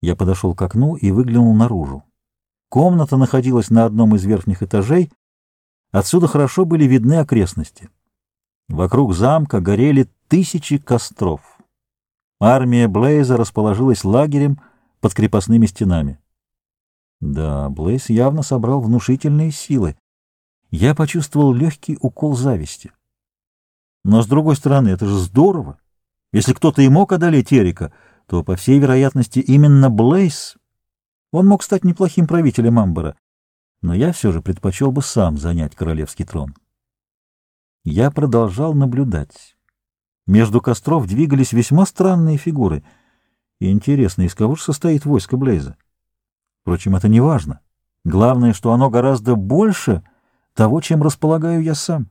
Я подошел к окну и выглянул наружу. Комната находилась на одном из верхних этажей, отсюда хорошо были видны окрестности. Вокруг замка горели тысячи костров. Армия Блейза расположилась лагерем под крепостными стенами. Да, Блейз явно собрал внушительные силы. Я почувствовал легкий укол зависти. Но, с другой стороны, это же здорово. Если кто-то и мог одолеть Эрика, то, по всей вероятности, именно Блейз. Он мог стать неплохим правителем Амбара, но я все же предпочел бы сам занять королевский трон. Я продолжал наблюдать. Между костров двигались весьма странные фигуры. Интересно, из кого же состоит войско Блейза? Впрочем, это не важно. Главное, что оно гораздо больше того, чем располагаю я сам.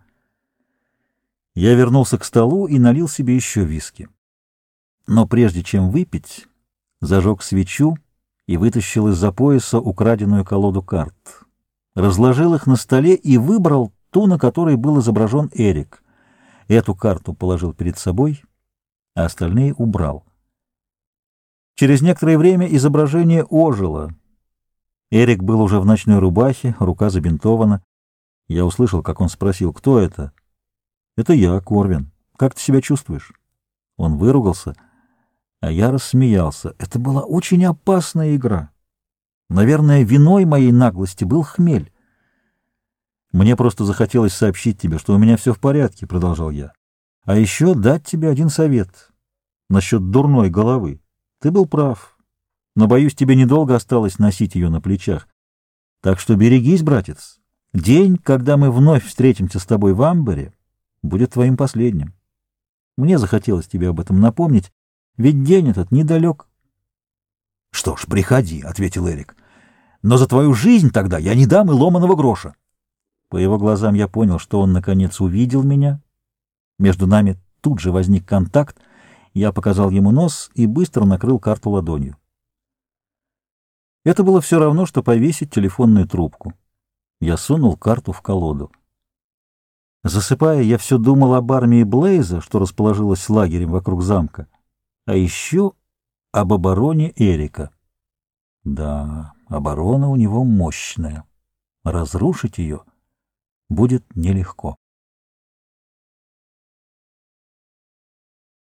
Я вернулся к столу и налил себе еще виски. Но прежде чем выпить, зажег свечу и вытащил из-за пояса украденную колоду карт. Разложил их на столе и выбрал ту, на которой был изображен Эрик. Эту карту положил перед собой, а остальные убрал. Через некоторое время изображение ожило — Эрик был уже в ночной рубахе, рука забинтована. Я услышал, как он спросил, кто это? «Это я, Корвин. Как ты себя чувствуешь?» Он выругался, а я рассмеялся. Это была очень опасная игра. Наверное, виной моей наглости был хмель. «Мне просто захотелось сообщить тебе, что у меня все в порядке», — продолжал я. «А еще дать тебе один совет насчет дурной головы. Ты был прав» но, боюсь, тебе недолго осталось носить ее на плечах. Так что берегись, братец. День, когда мы вновь встретимся с тобой в Амбаре, будет твоим последним. Мне захотелось тебе об этом напомнить, ведь день этот недалек. — Что ж, приходи, — ответил Эрик. — Но за твою жизнь тогда я не дам и ломаного гроша. По его глазам я понял, что он, наконец, увидел меня. Между нами тут же возник контакт. Я показал ему нос и быстро накрыл карту ладонью. Это было все равно, что повесить телефонную трубку. Я сунул карту в колоду. Засыпая, я все думал об армии Блейза, что расположилась лагерем вокруг замка, а еще об обороне Эрика. Да, оборона у него мощная. Разрушить ее будет нелегко.